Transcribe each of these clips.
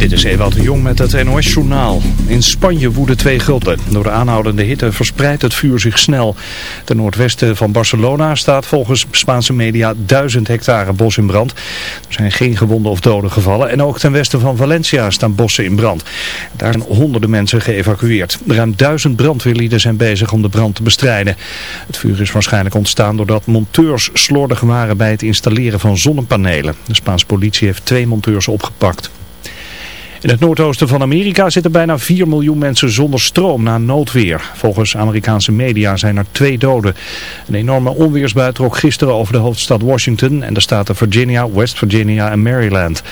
Dit is Ewout de Jong met het NOS-journaal. In Spanje woeden twee grotten. Door de aanhoudende hitte verspreidt het vuur zich snel. Ten noordwesten van Barcelona staat volgens Spaanse media duizend hectare bos in brand. Er zijn geen gewonden of doden gevallen. En ook ten westen van Valencia staan bossen in brand. Daar zijn honderden mensen geëvacueerd. Ruim duizend brandweerlieden zijn bezig om de brand te bestrijden. Het vuur is waarschijnlijk ontstaan doordat monteurs slordig waren bij het installeren van zonnepanelen. De Spaanse politie heeft twee monteurs opgepakt. In het noordoosten van Amerika zitten bijna 4 miljoen mensen zonder stroom na noodweer. Volgens Amerikaanse media zijn er twee doden. Een enorme onweersbui trok gisteren over de hoofdstad Washington en de staten Virginia, West Virginia en Maryland.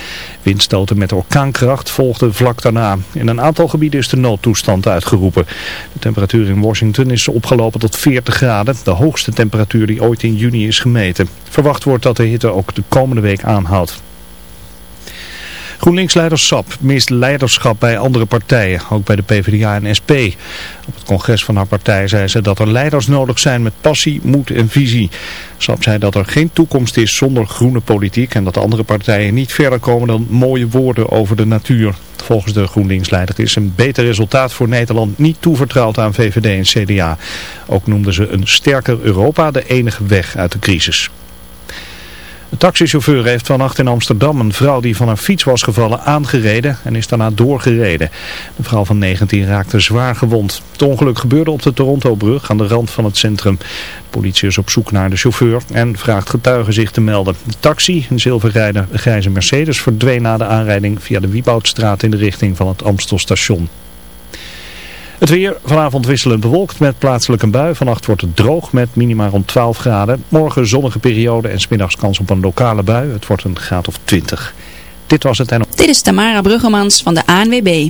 Windstoten met orkaankracht volgden vlak daarna. In een aantal gebieden is de noodtoestand uitgeroepen. De temperatuur in Washington is opgelopen tot 40 graden, de hoogste temperatuur die ooit in juni is gemeten. Verwacht wordt dat de hitte ook de komende week aanhoudt. GroenLinks-leider Sap mist leiderschap bij andere partijen, ook bij de PvdA en SP. Op het congres van haar partij zei ze dat er leiders nodig zijn met passie, moed en visie. Sap zei dat er geen toekomst is zonder groene politiek en dat andere partijen niet verder komen dan mooie woorden over de natuur. Volgens de GroenLinks-leider is een beter resultaat voor Nederland niet toevertrouwd aan VVD en CDA. Ook noemden ze een sterker Europa de enige weg uit de crisis. De taxichauffeur heeft vannacht in Amsterdam een vrouw die van haar fiets was gevallen aangereden en is daarna doorgereden. De vrouw van 19 raakte zwaar gewond. Het ongeluk gebeurde op de Torontobrug aan de rand van het centrum. De politie is op zoek naar de chauffeur en vraagt getuigen zich te melden. De taxi, een zilvergrijze Mercedes, verdween na de aanrijding via de Wieboudstraat in de richting van het Amstelstation. Het weer vanavond wisselend bewolkt met plaatselijk een bui. Vannacht wordt het droog met minima rond 12 graden. Morgen zonnige periode en smiddags kans op een lokale bui. Het wordt een graad of 20. Dit was het en... Dit is Tamara Bruggemans van de ANWB.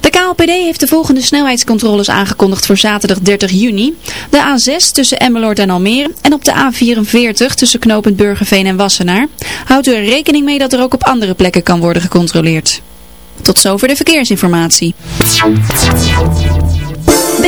De KLPD heeft de volgende snelheidscontroles aangekondigd voor zaterdag 30 juni. De A6 tussen Emmeloord en Almere en op de A44 tussen knooppunt Burgerveen en Wassenaar. Houdt u er rekening mee dat er ook op andere plekken kan worden gecontroleerd. Tot zover de verkeersinformatie.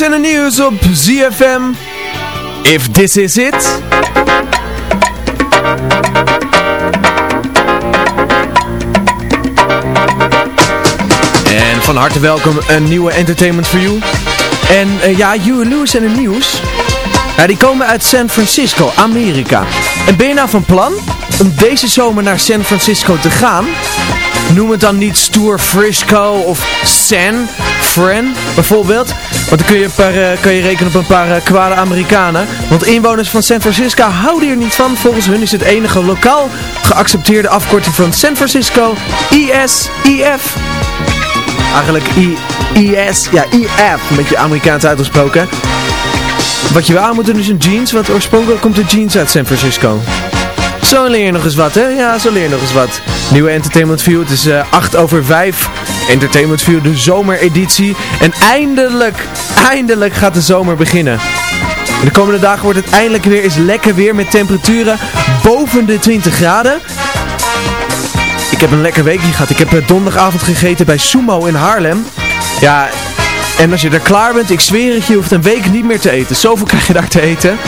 En de nieuws op ZFM. If this is it. En van harte welkom een nieuwe Entertainment for You. En uh, ja, Huey Lewis en de nieuws. Die komen uit San Francisco, Amerika. En ben je nou van plan om deze zomer naar San Francisco te gaan? Noem het dan niet stoer Frisco of San Fran bijvoorbeeld. Want dan kun je, paar, uh, kun je rekenen op een paar uh, kwade Amerikanen. Want inwoners van San Francisco houden hier niet van. Volgens hun is het enige lokaal geaccepteerde afkorting van San Francisco ISIF. Eigenlijk I, IS, ja IF, een beetje Amerikaans uitgesproken. Wat je wel aan moet doen is een jeans, want oorspronkelijk komt de jeans uit San Francisco. Zo leer je nog eens wat, hè? Ja, zo leer je nog eens wat. Nieuwe Entertainment View, het is uh, 8 over 5. Entertainment View, de zomereditie. En eindelijk, eindelijk gaat de zomer beginnen. De komende dagen wordt het eindelijk weer eens lekker weer met temperaturen boven de 20 graden. Ik heb een lekker weekje gehad. Ik heb donderdagavond gegeten bij Sumo in Haarlem. Ja, en als je er klaar bent, ik zweer het, je hoeft een week niet meer te eten. Zoveel krijg je daar te eten.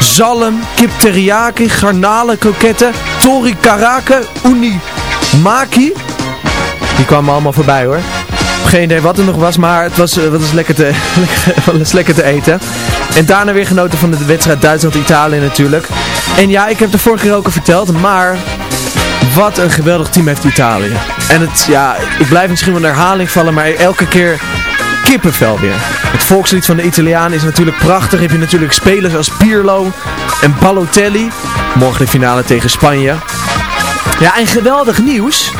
Zalm, kip teriyaki, garnalen, kroketten, tori karake, uni maki. Die kwamen allemaal voorbij hoor. Geen idee wat er nog was, maar het was, uh, was, lekker, te, was lekker te eten. En daarna weer genoten van de wedstrijd Duitsland-Italië natuurlijk. En ja, ik heb de vorige keer ook al verteld, maar wat een geweldig team heeft Italië. En het, ja, ik blijf misschien wel een herhaling vallen, maar elke keer kippenvel weer. Het volkslied van de Italianen is natuurlijk prachtig. Heb je natuurlijk spelers als Pirlo en Balotelli. Morgen de finale tegen Spanje. Ja, en geweldig nieuws.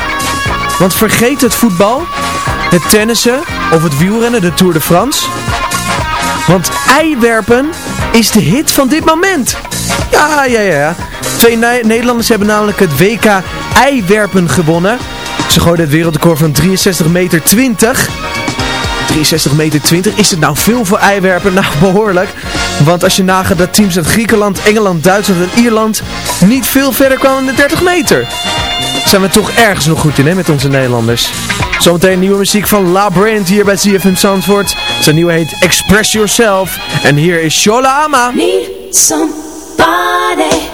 Want vergeet het voetbal, het tennissen of het wielrennen, de Tour de France. Want eiwerpen is de hit van dit moment. Ja, ja, ja. Twee ne Nederlanders hebben namelijk het WK eiwerpen gewonnen. Ze gooiden het wereldrecord van 63 meter 20. 63 meter 20. Is het nou veel voor eiwerpen? Nou, behoorlijk. Want als je nagaat dat teams uit Griekenland, Engeland, Duitsland en Ierland niet veel verder kwamen in de 30 meter. Zijn we toch ergens nog goed in, hè, met onze Nederlanders. Zometeen nieuwe muziek van La Brand hier bij CFM Zandvoort. Zijn nieuwe heet Express Yourself. En hier is Shola Ama. Need somebody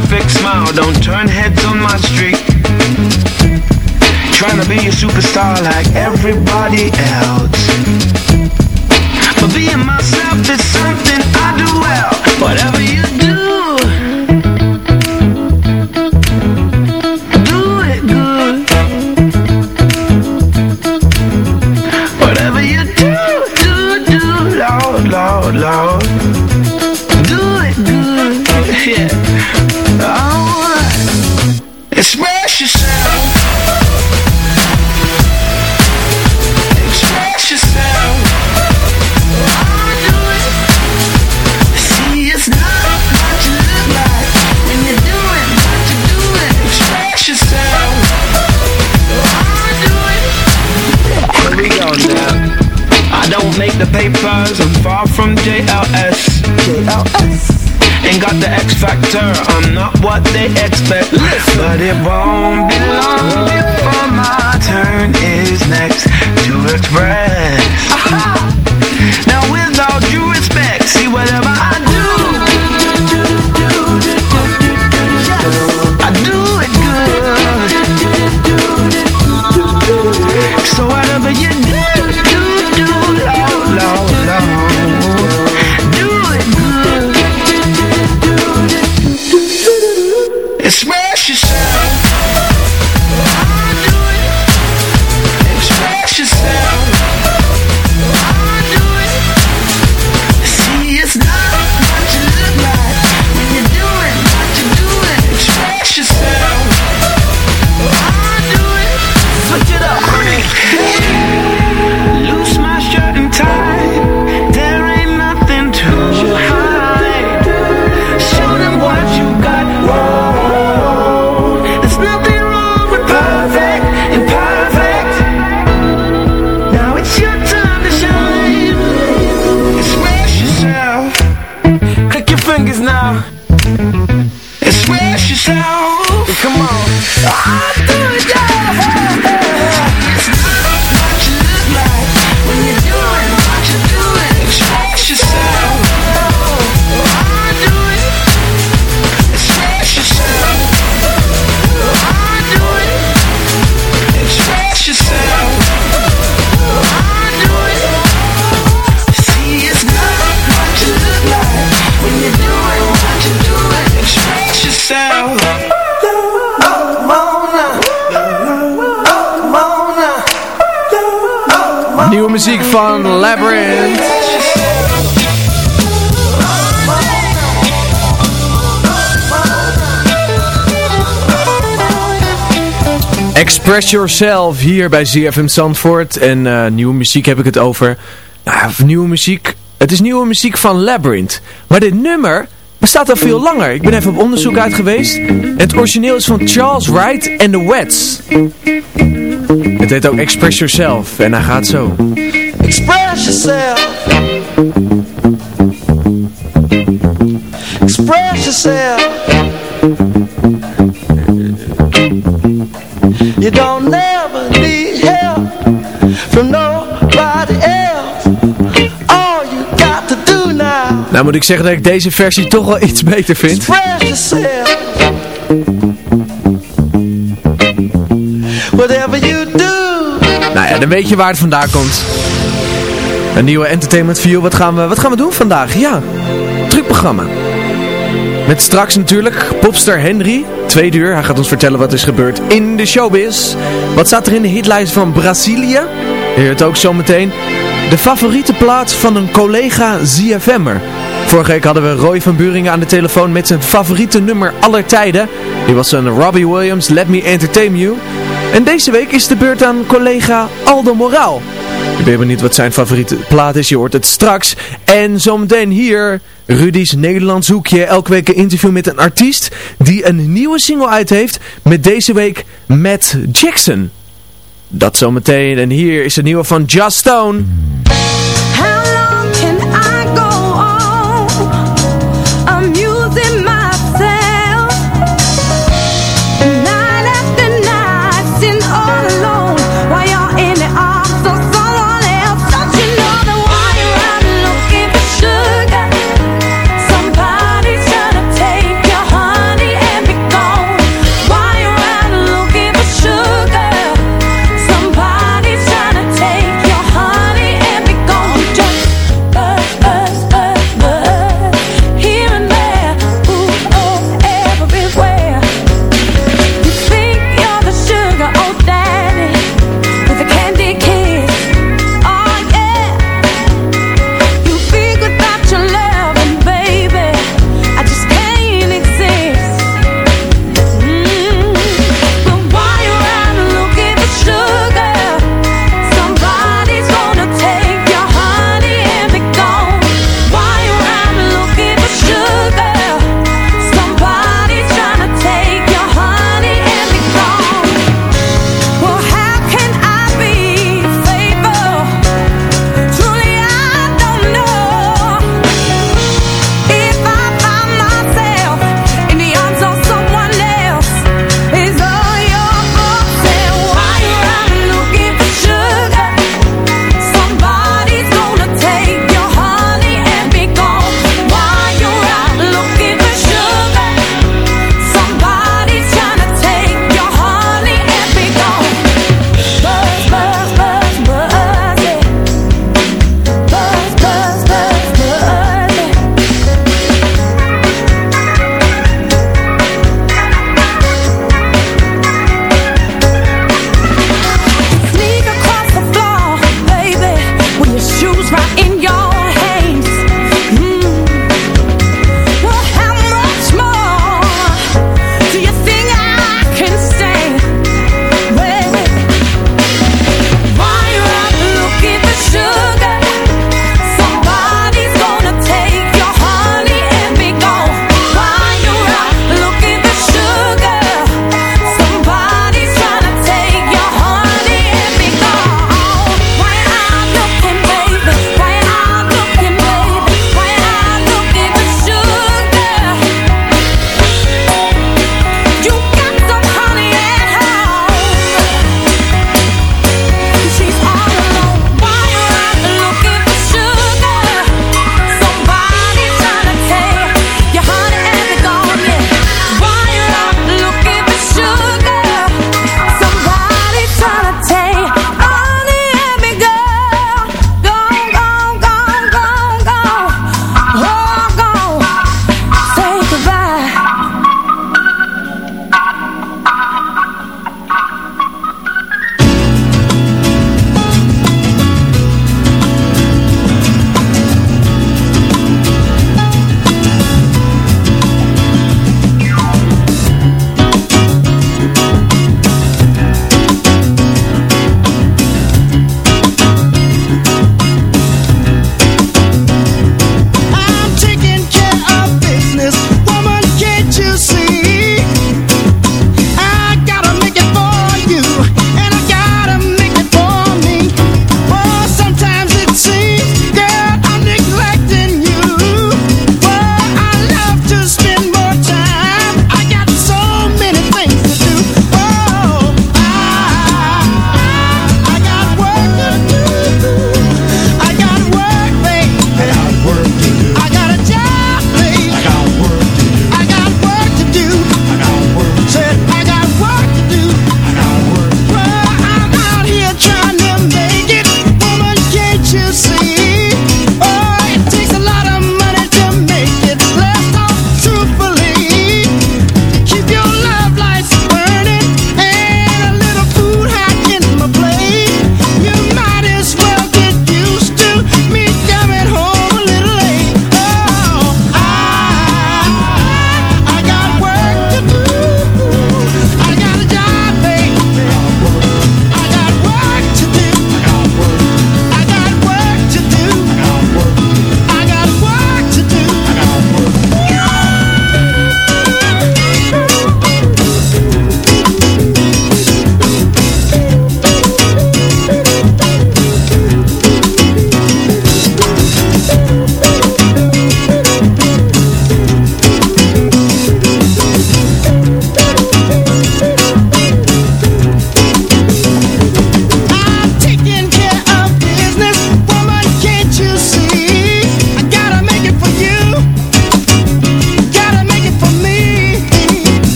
perfect smile, don't turn heads on my street. Trying to be a superstar like everybody else. From JLS. JLS. Ain't got the X factor, I'm not what they expect. But it won't be long van Labyrinth. Express Yourself hier bij ZFM Zandvoort. En eh, nieuwe muziek heb ik het over. Nou, nieuwe muziek. Het is nieuwe muziek van Labyrinth. Maar dit nummer bestaat al veel langer. Ik ben even op onderzoek uit geweest. En het origineel is van Charles Wright and the Wets. Het heet ook Express Yourself. En hij gaat zo. Express yourself. Express yourself. You don't never need help from nobody else. All you got to do now. Nou moet ik zeggen dat ik deze versie toch wel iets beter vind. Express yourself. Whatever you do. Nou ja, dan weet je waar het vandaan komt. Een nieuwe Entertainment View. Wat gaan we, wat gaan we doen vandaag? Ja, trucprogramma. Met straks natuurlijk popster Henry. Tweede uur. Hij gaat ons vertellen wat is gebeurd in de showbiz. Wat staat er in de hitlijst van Brazilië? Je hoort ook zometeen de favoriete plaats van een collega ZFM'er. Vorige week hadden we Roy van Buringen aan de telefoon met zijn favoriete nummer aller tijden. Die was een Robbie Williams, Let Me Entertain You. En deze week is de beurt aan collega Aldo Moraal. Ik ben benieuwd wat zijn favoriete plaat is. Je hoort het straks. En zometeen hier Rudy's Nederlands hoekje. Elke week een interview met een artiest die een nieuwe single uit heeft. Met deze week Matt Jackson. Dat zometeen. En hier is de nieuwe van Just Stone.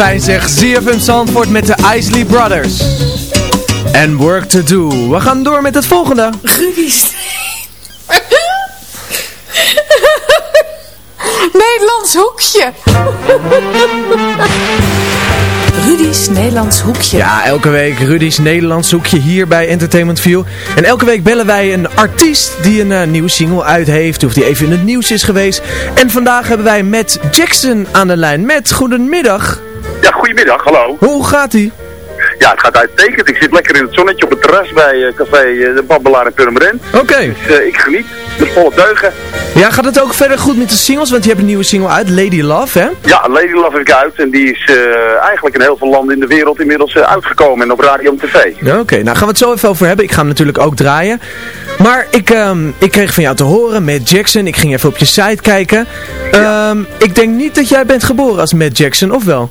Fijn zeg. ZFM Zandvoort met de Isley Brothers. En Work to Do. We gaan door met het volgende. Rudy's. Nederlands hoekje. Rudy's Nederlands hoekje. Ja, elke week Rudy's Nederlands hoekje hier bij Entertainment View. En elke week bellen wij een artiest die een uh, nieuwe single uit heeft. Of die even in het nieuws is geweest. En vandaag hebben wij Matt Jackson aan de lijn. Matt, goedemiddag. Ja, goedemiddag, hallo. Hoe gaat ie? Ja, het gaat uitstekend. Ik zit lekker in het zonnetje op het terras bij uh, café uh, De Babbelaar in Purmerend. Oké. Okay. Dus uh, ik geniet. Met volle deugen. Ja, gaat het ook verder goed met de singles? Want je hebt een nieuwe single uit, Lady Love, hè? Ja, Lady Love heb ik uit. En die is eigenlijk in heel veel landen in de wereld inmiddels uitgekomen. En op radio en tv. Oké, okay. nou gaan we het zo even over hebben. Ik ga hem natuurlijk ook draaien. Maar ik, um, ik kreeg van jou te horen, Matt Jackson. Ik ging even op je site kijken. Ja. Um, ik denk niet dat jij bent geboren als Matt Jackson, of wel?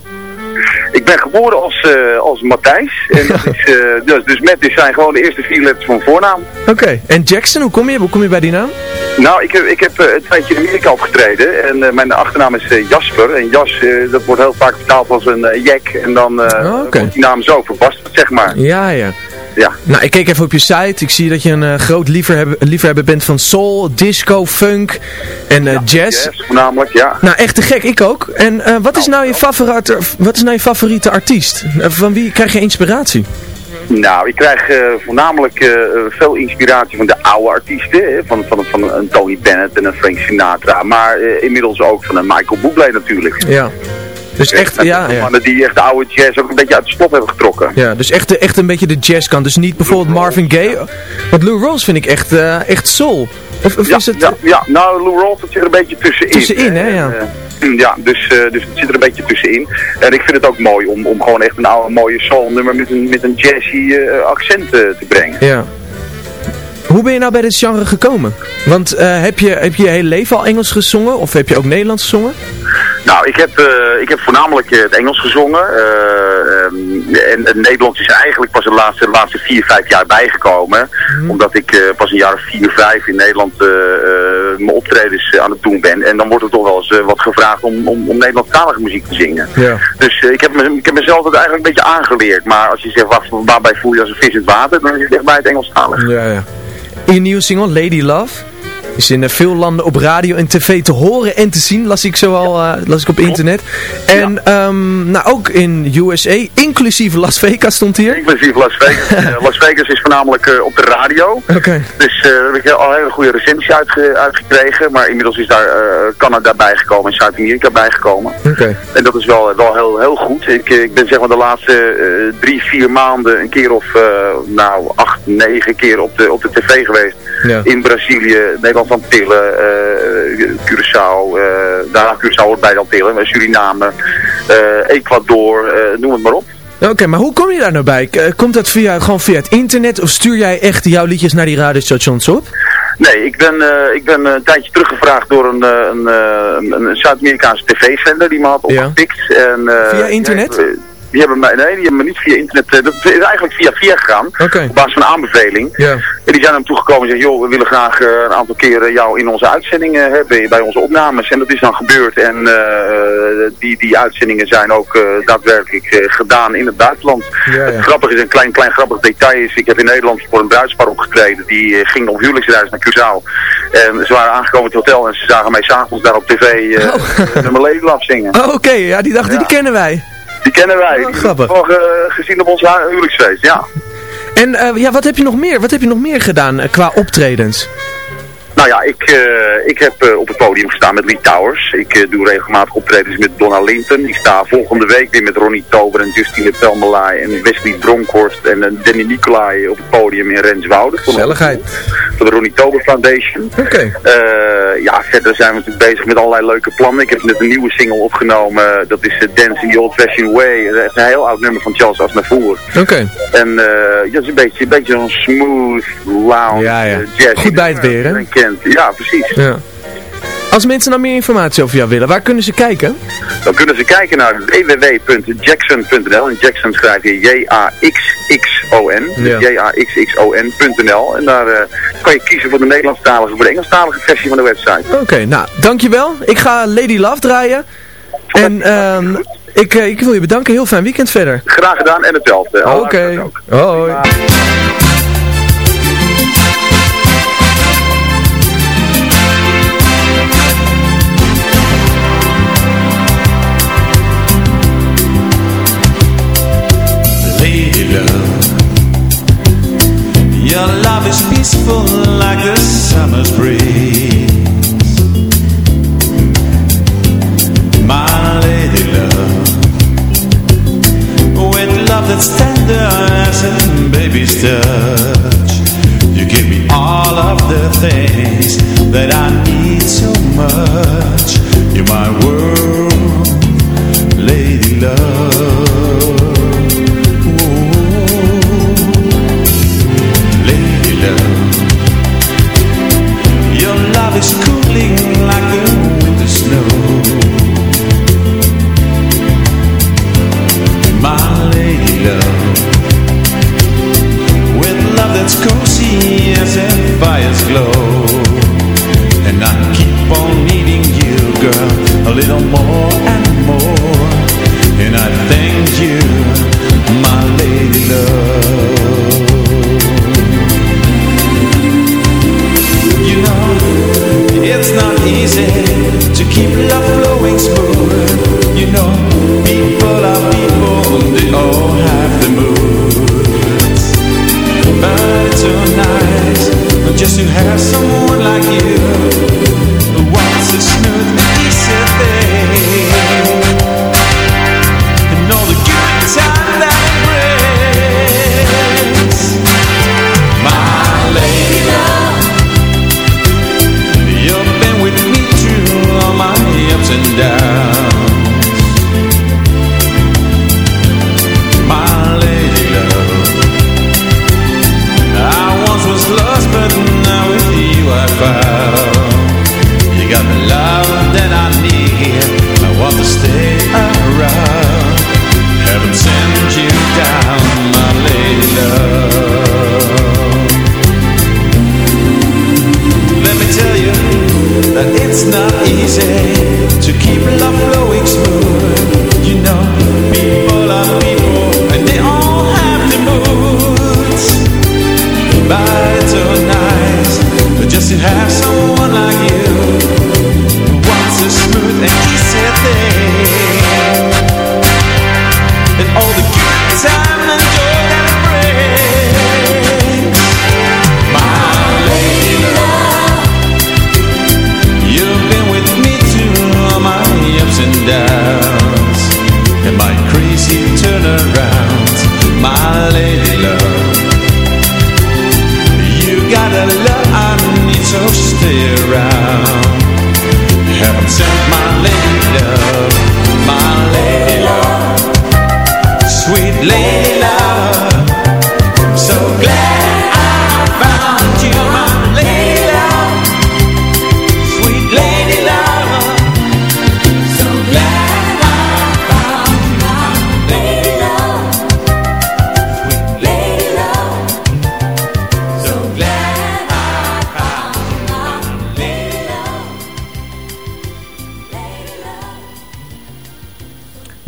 Ik ben geboren als, uh, als Matthijs. En dat is, uh, dus, dus Matt is zijn gewoon de eerste vier letters van voornaam. Oké, okay. en Jackson, hoe kom je, hoe kom je bij die naam? Nou, ik heb, ik heb uh, een tijdje in Amerika opgetreden. En mijn achternaam is Jasper. En Jas, dat wordt heel vaak vertaald als een Jack. En dan oh, okay. wordt die naam zo verbasterd, zeg maar. Ja, ja. Ja. Nou, ik keek even op je site. Ik zie dat je een uh, groot liefhebber, liefhebber bent van soul, disco, funk en uh, ja, jazz. Jazz, voornamelijk, ja. Nou, echt te gek. Ik ook. En uh, wat, is nou je favoriete, wat is nou je favoriete artiest? van wie krijg je inspiratie? Nou, ik krijg uh, voornamelijk uh, veel inspiratie van de oude artiesten. Hè? Van, van, van een Tony Bennett en een Frank Sinatra. Maar uh, inmiddels ook van een Michael Bublé natuurlijk. Ja. Dus echt, ja, ja. mannen die echt de oude jazz ook een beetje uit de slop hebben getrokken. Ja, dus echt, echt een beetje de jazzkant. Dus niet bijvoorbeeld Marvin Gaye. Want Lou Rawls vind ik echt, uh, echt soul. Of, of ja, is het... ja, ja, nou Lou Rawls zit er een beetje tussenin. Tussenin, hè, ja. Uh, ja, dus, uh, dus het zit er een beetje tussenin. En ik vind het ook mooi om, om gewoon echt een oude mooie soul nummer met een, met een jazzy accent te brengen. Ja. Hoe ben je nou bij dit genre gekomen? Want uh, heb, je, heb je je hele leven al Engels gezongen of heb je ook Nederlands gezongen? Nou, ik heb, uh, ik heb voornamelijk uh, het Engels gezongen. Um, en het Nederlands is eigenlijk pas de laatste, de laatste vier, vijf jaar bijgekomen. Mm. Omdat ik pas een jaar of vier, vijf in Nederland mijn optredens aan het doen ben. En dan wordt er toch wel eens wat gevraagd om, om, om Nederlandstalige muziek te zingen. Ja. Dus ik, heb me, ik heb mezelf dat eigenlijk een beetje aangeleerd. Maar als je zegt, waar, waarbij voel je als een vis in het water, dan is het echt bij het Engelstalige. Ja, ja. In je nieuwe single, Lady Love, is in veel landen op radio en tv te horen en te zien, las ik zoal uh, las ik op internet. En ja. um, nou, ook in USA, inclusief Las Vegas stond hier. Inclusief Las Vegas. uh, Las Vegas is voornamelijk uh, op de radio. Oké. Okay. Dus daar heb ik al een hele goede recensie uitge uitgekregen. Maar inmiddels is daar Canada bijgekomen en Zuid-Amerika bijgekomen. Oké. Okay. En dat is wel, wel heel, heel goed. Ik, ik ben zeg maar de laatste drie, vier maanden een keer of nou acht, negen keer op de, op de tv geweest. Ja. In Brazilië, Nederland van Tillen, uh, Curaçao, uh, daarna Curaçao wordt bij dan Tillen, Suriname, uh, Ecuador, noem het maar op. Oké, okay, maar hoe kom je daar nou bij? Komt dat via, gewoon via het internet of stuur jij echt jouw liedjes naar die radiostations op? Nee, ik ben, uh, ik ben een tijdje teruggevraagd door een, een, een, een Zuid-Amerikaanse tv-zender die me had opgepikt. Ja. En, uh, via internet? Ja, die hebben mij, nee, die hebben me niet via internet, dat is eigenlijk via via gegaan. Okay. Op basis van een aanbeveling. Ja. En die zijn hem toegekomen en zeggen, joh, we willen graag uh, een aantal keren jou in onze uitzendingen hebben, bij onze opnames. En dat is dan gebeurd. En uh, die, die uitzendingen zijn ook uh, daadwerkelijk gedaan in het buitenland. Ja, ja. Het grappige is, een klein, klein grappig detail is, ik heb in Nederland voor een bruidspar opgetreden. Die ging op huwelijksreis naar Curaçao. En ze waren aangekomen in het hotel en ze zagen mij s'avonds daar op tv oh. nummer Lady Love zingen. Oh, oké. Okay. Ja, die dachten, die kennen wij. Die kennen wij. Oh, grappig. Die hebben we uh, gezien op ons huwelijksfeest, ja. En uh, ja, wat heb je nog meer? Wat heb je nog meer gedaan uh, qua optredens? Nou ja, ik, uh, ik heb uh, op het podium gestaan met Lee Towers. Ik uh, doe regelmatig optredens met Donna Linton. Ik sta volgende week weer met Ronnie Tober en Justine Pelmelay en Wesley Bronkhorst en Danny Nicolai op het podium in Renswoude. Gezelligheid. Voor de Ronnie Tober Foundation. Oké. Okay. ja, verder zijn we natuurlijk bezig met allerlei leuke plannen. Ik heb net een nieuwe single opgenomen. Dat is Dance in the Old Fashioned Way. Dat is een heel oud nummer van Charles Aznavour. Oké. Okay. En dat is een beetje, een beetje zo'n smooth, lounge ja, ja. jazz. Goed bij het weer, hè? Ja, precies. Ja. Als mensen nou meer informatie over jou willen, waar kunnen ze kijken? Dan kunnen ze kijken naar www.jackson.nl. En Jackson schrijf je J-A-X-X-O-N. Dus J-A-X-X-O-N.nl. En daar eh, kan je kiezen voor de Nederlandstalige of voor de Engelstalige versie van de website. Oké, nou, dankjewel. Ik ga Lady Love draaien. En ehm, ik, eh, ik wil je bedanken. Heel fijn weekend verder. Graag gedaan en hetzelfde. Oké. Hoi. peaceful like the summer's breeze. My lady love With love that's tender as a baby's touch You give me all of the things that I need so much. You're my world, lady love.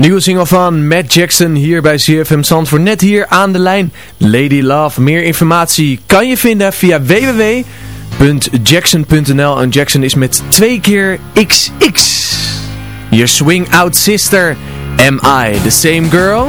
Nieuwe single van Matt Jackson hier bij CFM Zandvoort. Net hier aan de lijn. Lady Love. Meer informatie kan je vinden via www.jackson.nl. En Jackson is met twee keer XX. Je swing out sister. Am I the same girl?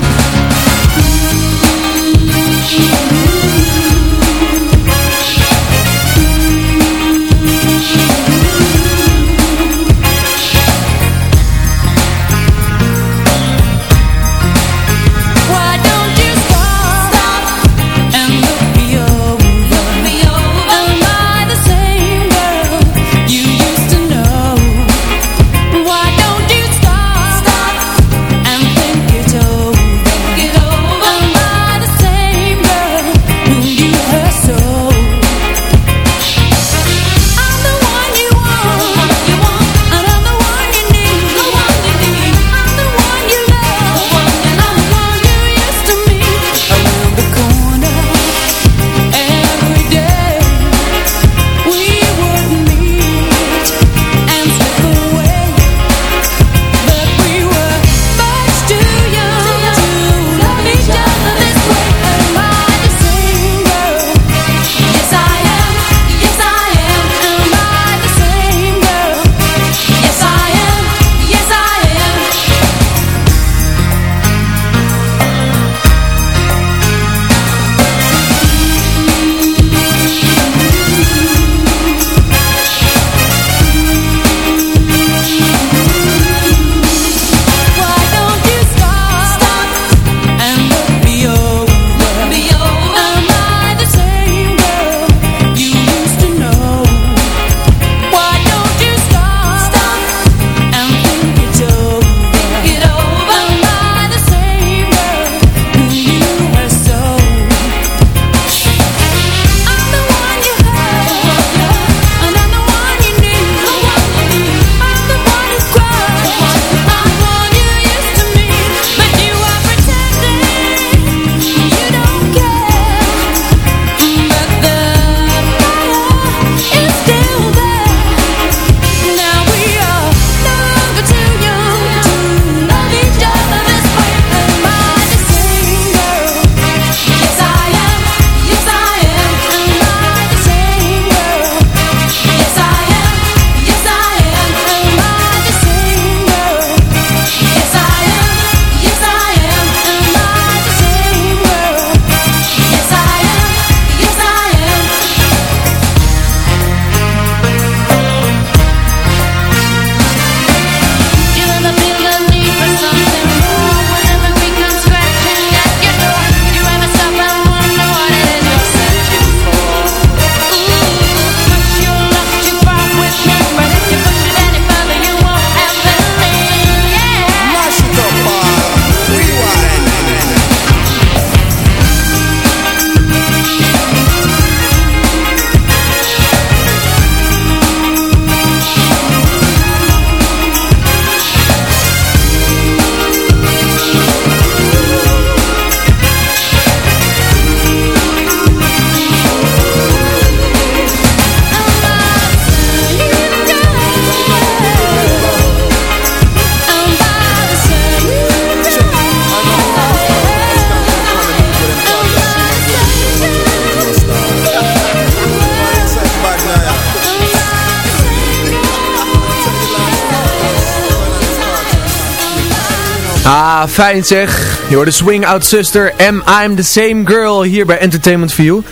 Zeg. Je hoort de Swing Out Sister, Am I'm the Same Girl hier bij Entertainment You.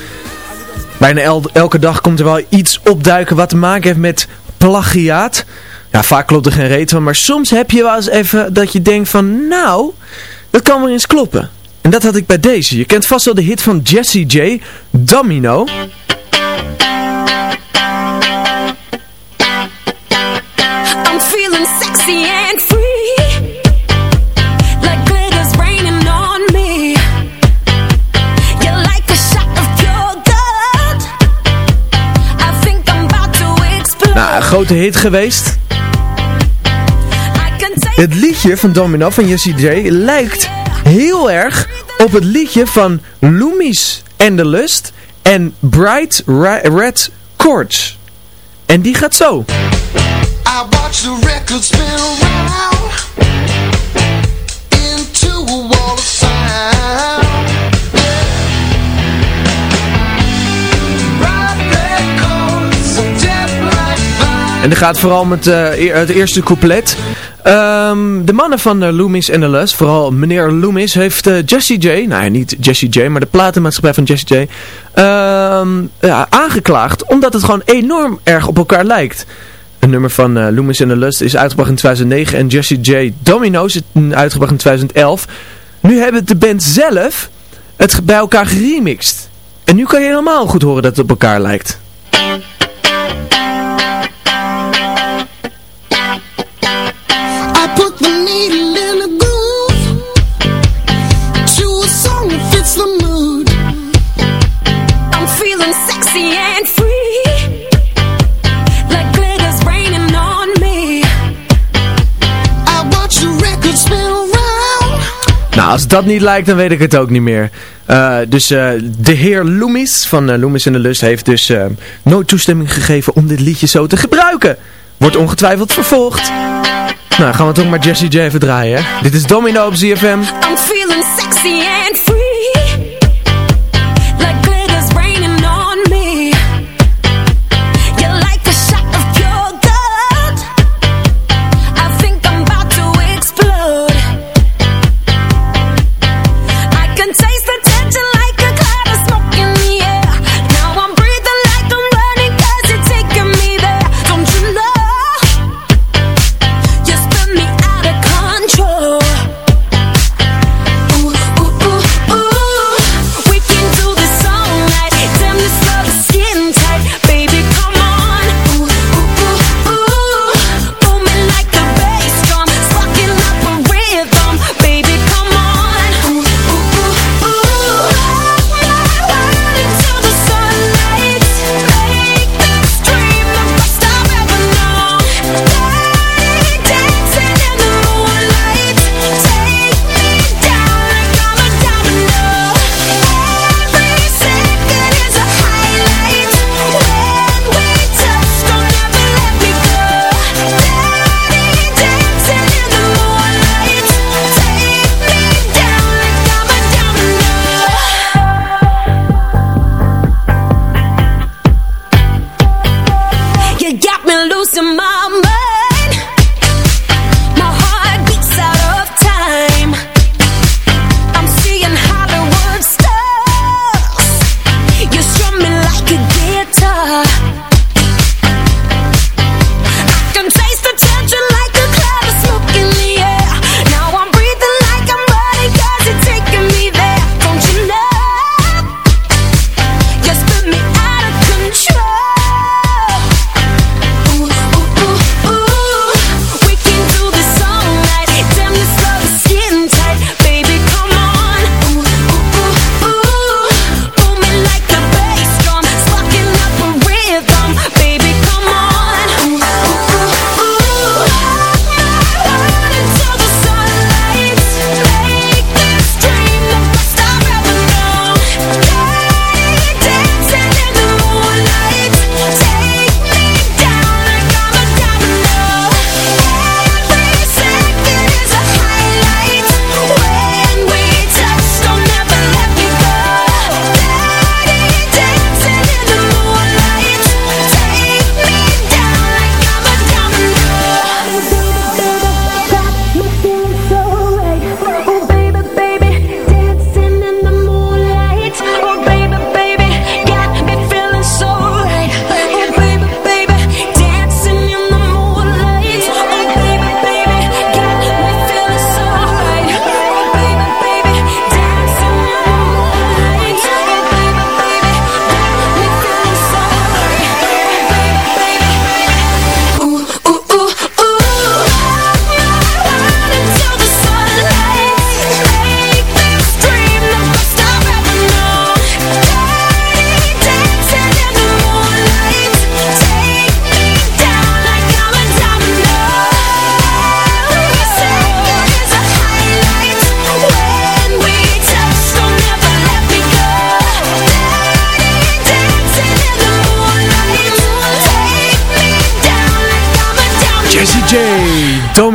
Bijna el- elke dag komt er wel iets opduiken wat te maken heeft met plagiaat. Ja, vaak klopt er geen reet van, maar soms heb je wel eens even dat je denkt van, nou, dat kan wel eens kloppen. En dat had ik bij deze. Je kent vast wel de hit van Jessie J, Domino. Hit geweest. Het liedje van Domino van Jessie J lijkt heel erg op het liedje van Loomis en de Lust en Bright Red Chords. En die gaat zo. I the record spin into a wall of sound. En die gaat vooral met eh, eer- het eerste couplet. Ehm, de mannen van eh, Loomis en de Lust, vooral meneer Loomis, heeft eh, Jessie J, nou ja, niet Jessie J, maar de platenmaatschappij van Jessie J, ehm, ja, aangeklaagd. Omdat het gewoon enorm erg op elkaar lijkt. Een nummer van Loomis en the Lust is uitgebracht in 2009 en Jessie J Domino's is uitgebracht in 2011. Nu hebben de band zelf het bij elkaar geremixed. En nu kan je helemaal goed horen dat het op elkaar lijkt. Als dat niet lijkt, dan weet ik het ook niet meer. Eh, dus eh, de heer Loomis van eh, Loomis en de Lust heeft dus nooit toestemming gegeven om dit liedje zo te gebruiken. Wordt ongetwijfeld vervolgd. Nou, gaan we toch maar Jessie J even draaien. Dit is Domino op ZFM. I'm feeling sexy and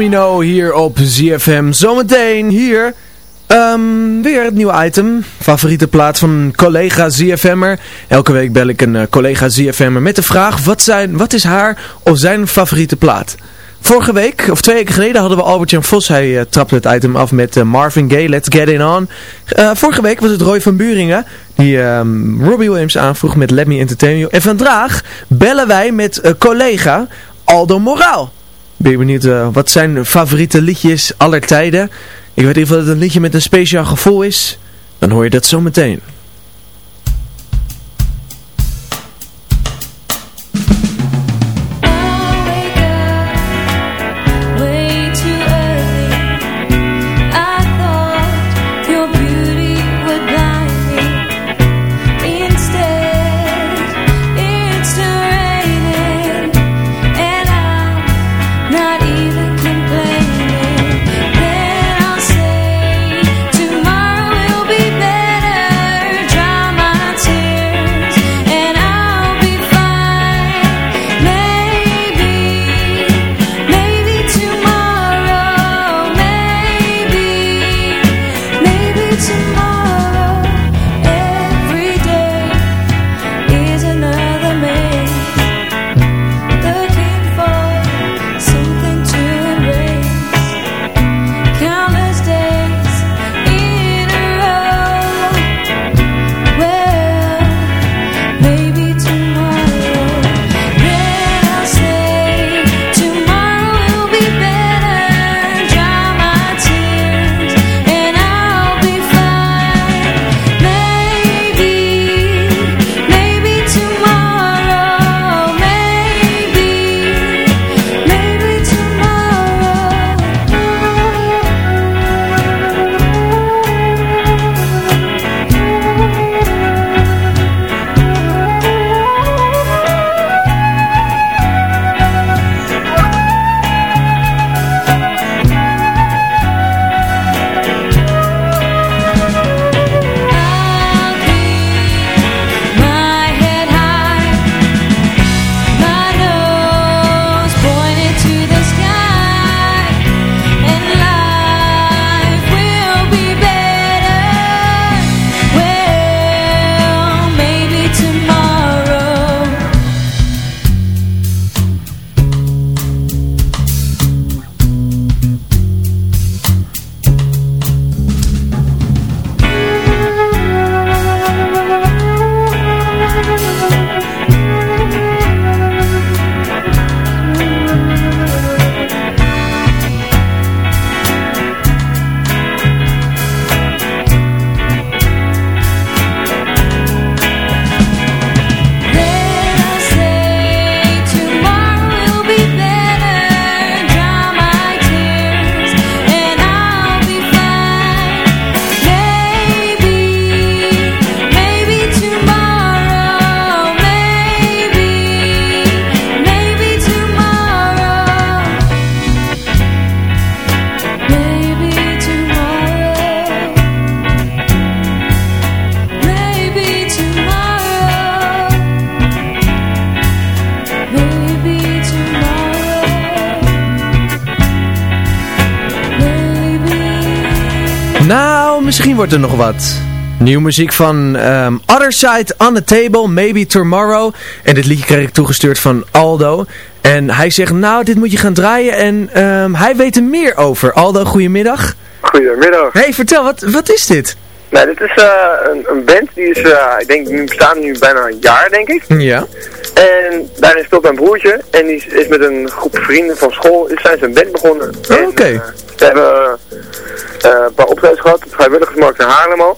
Hier op ZFM. Zometeen hier ehm, weer het nieuwe item. Favoriete plaat van collega ZFM'er. Elke week bel ik een eh, collega ZFM'er met de vraag wat, zijn, wat is haar of zijn favoriete plaat. Vorige week, of twee weken geleden, hadden we Albert-Jan Vos. Hij eh, trapte het item af met eh, Marvin Gaye, Let's Get It On. Vorige week was het Roy van Buringen, die ehm, Robbie Williams aanvroeg met Let Me Entertain You. En vandaag bellen wij met collega Aldo Moraal. Ben je benieuwd eh, wat zijn favoriete liedjes aller tijden? Ik weet in ieder geval dat het een liedje met een speciaal gevoel is. Dan hoor je dat zo meteen. Wordt er nog wat. Nieuwe muziek van ehm, Other Side on the Table, Maybe Tomorrow. En dit liedje kreeg ik toegestuurd van Aldo. En hij zegt, nou, dit moet je gaan draaien. En ehm, hij weet er meer over. Aldo, goedemiddag. Goedemiddag. hey, vertel, wat, wat is dit? Nou, dit is eh, een, een band die is, eh, ik denk, nu bestaan nu bijna een jaar, denk ik. Ja. En daarin speelt mijn broertje en die is, is met een groep vrienden van school, is zijn ze een band begonnen. Oh, Oké. Eh, ze hebben een paar optredens gehad, op vrijwilligersmarkt in Haarlem al.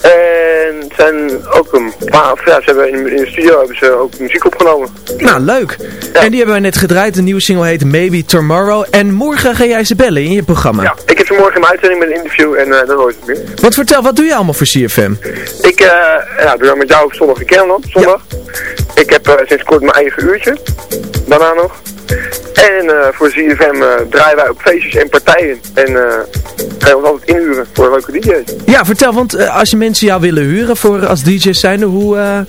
En zijn ook een paar, ja, ze hebben in, in de studio hebben ze ook muziek opgenomen. Nou, leuk. En die hebben wij net gedraaid. De nieuwe single heet Maybe Tomorrow. En morgen ga jij ze bellen in je programma. Ja, ik heb ze morgen in mijn uitzending met een interview en eh, dat hoort het weer. Want vertel, wat doe je allemaal voor CFM? Ik eh, ja, doe met jou op zondag in Kennemerland, zondag. Ik heb eh, sinds kort mijn eigen uurtje, daarna nog. En eh, voor ZFM eh, draaien wij ook feestjes en partijen. En eh kan je ons altijd inhuren voor leuke DJ's. Ja, vertel, want als je mensen jou willen huren voor als DJ's zijnde, hoe,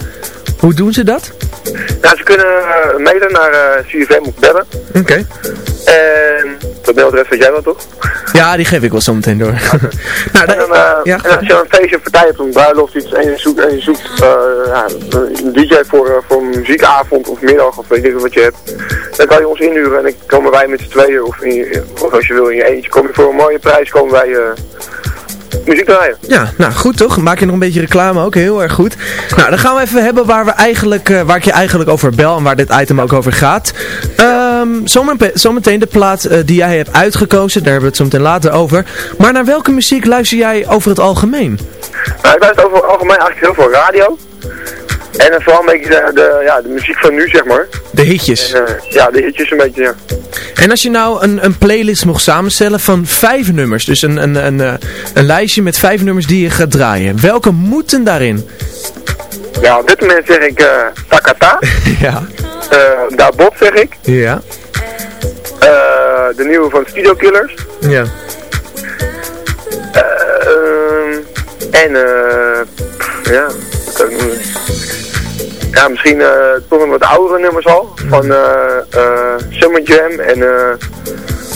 hoe doen ze dat? Nou, ze kunnen mailen naar CFM of bellen. Oké. En dat mailadres weet jij wel toch? Ja, die geef ik wel zo meteen door. nou, en, dan, eh, en als je een feestje of partij hebt, een bruiloft iets, en je zoekt, en je zoekt ja, een DJ voor, voor een muziekavond of middag of weet ik wat je hebt, dan kan je ons inhuren en dan komen wij met z'n tweeën of, in of als je wil in je eentje, kom je voor een mooie prijs, komen wij eh, muziek draaien. Ja, nou goed toch? Maak je nog een beetje reclame ook, heel erg goed. Nou, dan gaan we even hebben waar, we eigenlijk, eh, waar ik je eigenlijk over bel en waar dit item ook over gaat. Ehm zometeen, zometeen de plaat eh, die jij hebt uitgekozen, daar hebben we het zo meteen later over. Maar naar welke muziek luister jij over het algemeen? Nou, ik luister over het algemeen eigenlijk heel veel radio. En dan vooral een beetje de, de, ja, de muziek van nu, zeg maar. De hitjes. En, eh, ja, de hitjes een beetje, ja. En als je nou een, een playlist mocht samenstellen van vijf nummers, dus een, een, een, eh, een lijstje met vijf nummers die je gaat draaien, welke moeten daarin? Ja, op dit moment zeg ik eh Takata. ja. Eh daar Bob zeg ik. Ja. De nieuwe van Studio Killers. Ja. Eh, ehm, en eh, ja, wat kan ik noemen? Ja, misschien eh, toch een wat oudere nummers al. Van eh eh Summer Jam en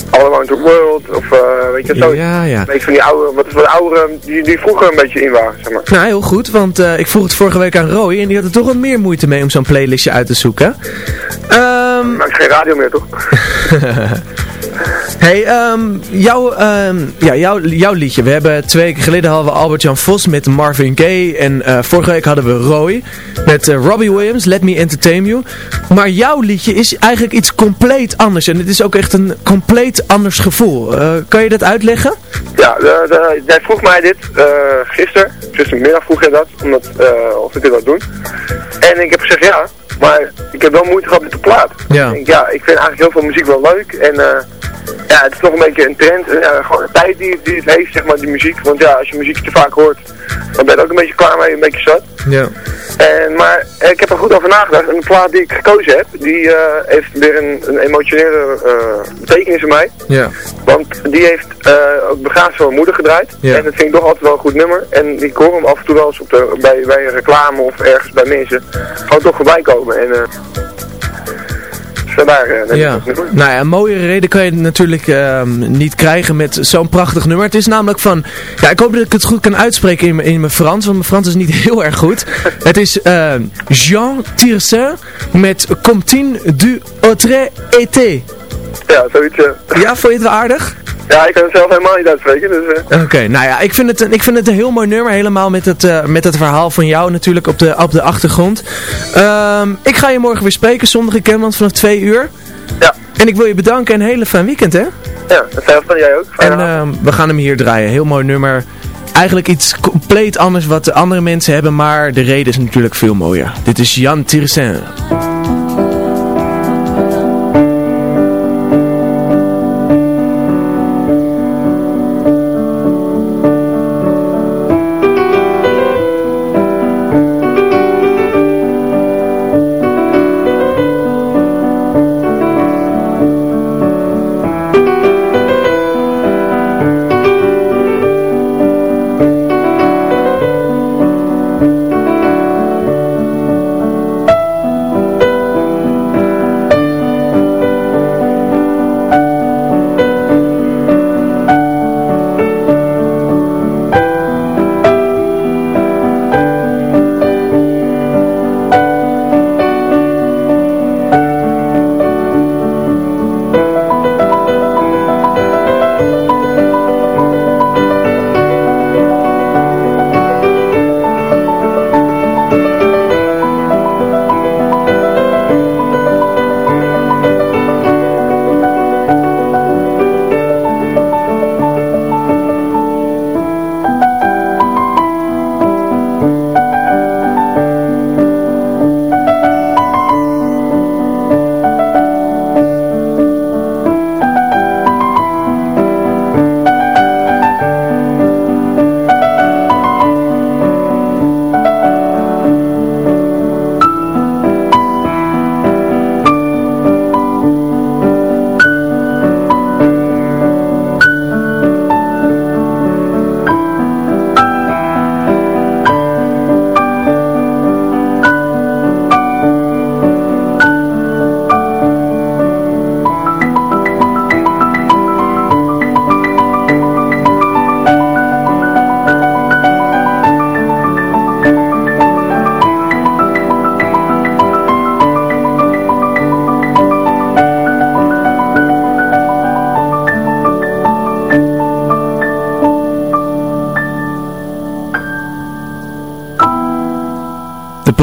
All Around the World. Of weet je zo. Ja, ja. Een beetje van die oude, wat is wat oudere, die, die vroeger een beetje in waren, zeg maar. Nou, heel goed, want ik vroeg het vorige week aan Roy en die had er toch wat meer moeite mee om zo'n playlistje uit te zoeken. Ehm Maakt geen radio meer, toch? hey, ehm, jouw, ehm, ja, jouw, jouw liedje. We hebben twee weken geleden hadden we Albert-Jan Vos met Marvin Gaye. En eh, vorige week hadden we Roy met eh, Robbie Williams, Let Me Entertain You. Maar jouw liedje is eigenlijk iets compleet anders. En het is ook echt een compleet anders gevoel. Eh, kan je dat uitleggen? Ja, de, de, jij vroeg mij dit gisteren, gistermiddag vroeg je dat, omdat, of ik dit wil doen. En ik heb gezegd ja, maar ik heb wel moeite gehad met de plaat. Ja. Ik, ja, ik vind eigenlijk heel veel muziek wel leuk en uh, ja, het is nog een beetje een trend, uh, gewoon een tijd die, die het heeft, zeg maar, die muziek. Want ja, als je muziek te vaak hoort, dan ben je ook een beetje klaar mee, een beetje zat. Ja. En, maar ik heb er goed over nagedacht en de plaat die ik gekozen heb, die uh, heeft weer een, een emotionele uh, betekenis voor mij. Ja. Want die heeft uh, ook begraafd van mijn moeder gedraaid. Ja. En dat vind ik toch altijd wel een goed nummer. En ik hoor hem af en toe wel eens op de, bij, bij een reclame of ergens bij mensen. Gewoon toch voorbij komen. En, vandaar, uh, ja. Nou ja, een mooiere reden kan je natuurlijk uh, niet krijgen met zo'n prachtig nummer. Het is namelijk van, ja ik hoop dat ik het goed kan uitspreken in, in mijn Frans, want mijn Frans is niet heel erg goed. het is uh, Jean Tirsin met Comptine du Autre été. Ja, zoiets. Ja, vond je het wel aardig? Ja, ik kan het zelf helemaal niet uitspreken. Dus, uh... Oké, okay, nou ja, ik vind, het, ik vind het een heel mooi nummer. Helemaal met het, uh, met het verhaal van jou natuurlijk op de, op de achtergrond. Um, ik ga je morgen weer spreken, zondag in Kenland vanaf 2 uur. Ja. En ik wil je bedanken en een hele fijn weekend, hè? Ja, hetzelfde van jij ook. Fijn en uh, we gaan hem hier draaien. Heel mooi nummer. Eigenlijk iets compleet anders wat de andere mensen hebben, maar de reden is natuurlijk veel mooier. Dit is Jan Tirsen.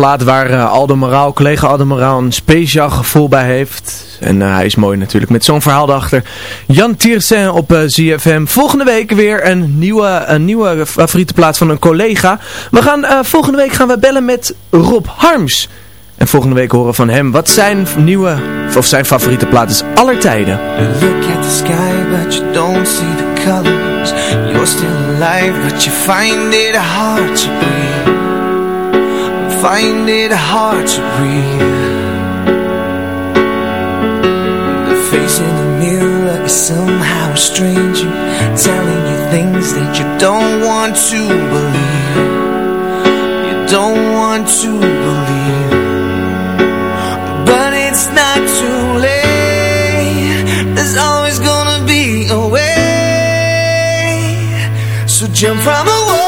Plaat waar eh, Aldo Moraal, collega Aldo Moraal, een speciaal gevoel bij heeft. En eh, hij is mooi natuurlijk met zo'n verhaal erachter. Jan Tiersen op eh, ZFM. Volgende week weer een nieuwe, een nieuwe favoriete plaat van een collega. We gaan, volgende week gaan we bellen met Rob Harms. En volgende week horen van hem wat zijn nieuwe, of zijn favoriete plaat is aller tijden. Look at the sky, but you don't see the colors. You're still alive, but you find it hard to breathe. Find it hard to breathe. The face in the mirror is somehow a stranger, telling you things that you don't want to believe. You don't want to believe. But it's not too late. There's always gonna be a way. So jump from a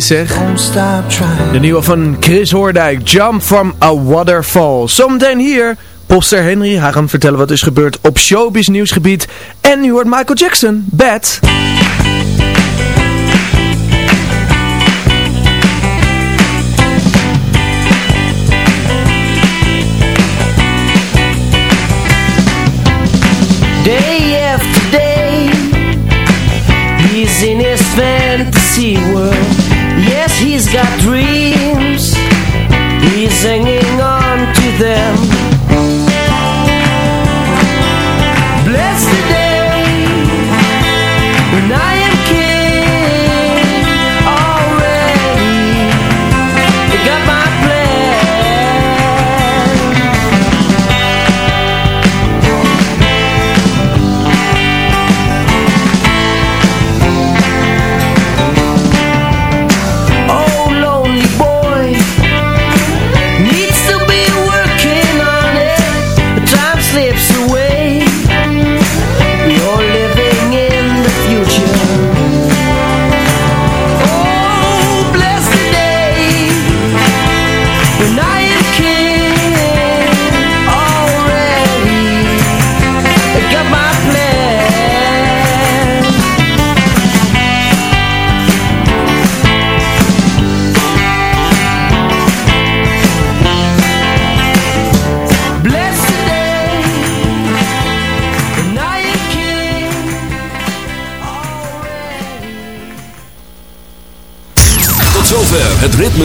zeg. De nieuwe van Chris Hoordijk, Jump from a Waterfall. Zometeen hier, poster Henry. Hij gaat vertellen wat is gebeurd op showbiz nieuwsgebied. En nu hoort Michael Jackson, Bad. Day after day, he's in his fantasy world. He's got dreams, he's hanging on to them.